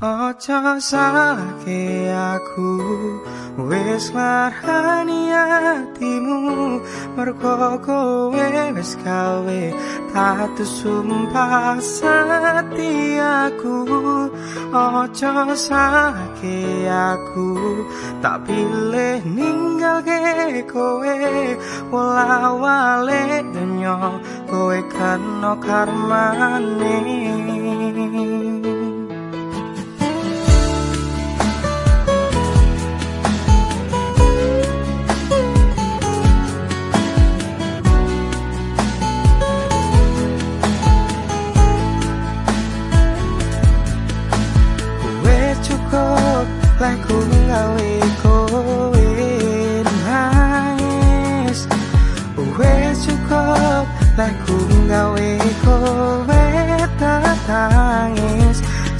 Ojo salahke aku Wis larani hatimu Mergo kowe wis gawe Tatu sumpah setiaku Ojo salahke aku Tak pilih ninggal ke kowe. Wala wale dunyo Kowe kan karmane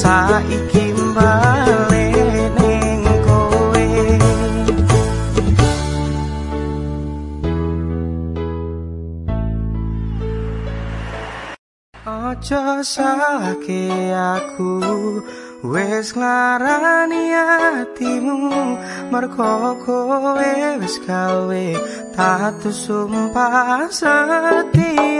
ku bali ning Ojo salahke aku wis nglarani atimu mergo kowe wis gawe tatu sumpah setiaku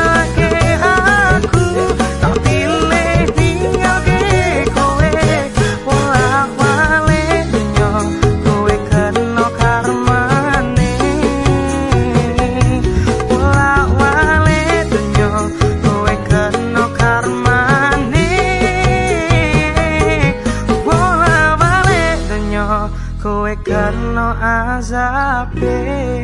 azabin